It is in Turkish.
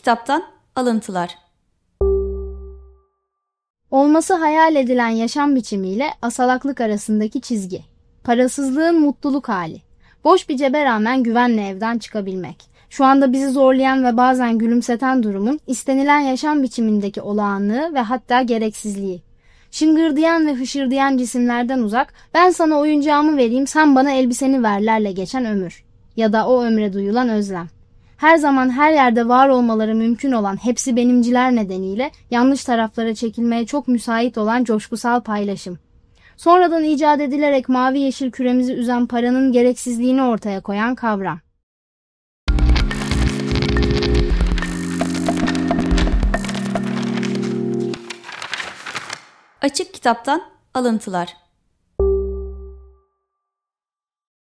Kitaptan alıntılar. Olması hayal edilen yaşam biçimiyle asalaklık arasındaki çizgi. Parasızlığın mutluluk hali. Boş bir cebe rağmen güvenle evden çıkabilmek. Şu anda bizi zorlayan ve bazen gülümseten durumun istenilen yaşam biçimindeki olağanlığı ve hatta gereksizliği. Şıngırdayan ve hışırdayan cisimlerden uzak, ben sana oyuncağımı vereyim sen bana elbiseni verlerle geçen ömür. Ya da o ömre duyulan özlem. Her zaman her yerde var olmaları mümkün olan hepsi benimciler nedeniyle yanlış taraflara çekilmeye çok müsait olan coşkusal paylaşım. Sonradan icat edilerek mavi yeşil küremizi üzen paranın gereksizliğini ortaya koyan kavram. Açık Kitaptan alıntılar.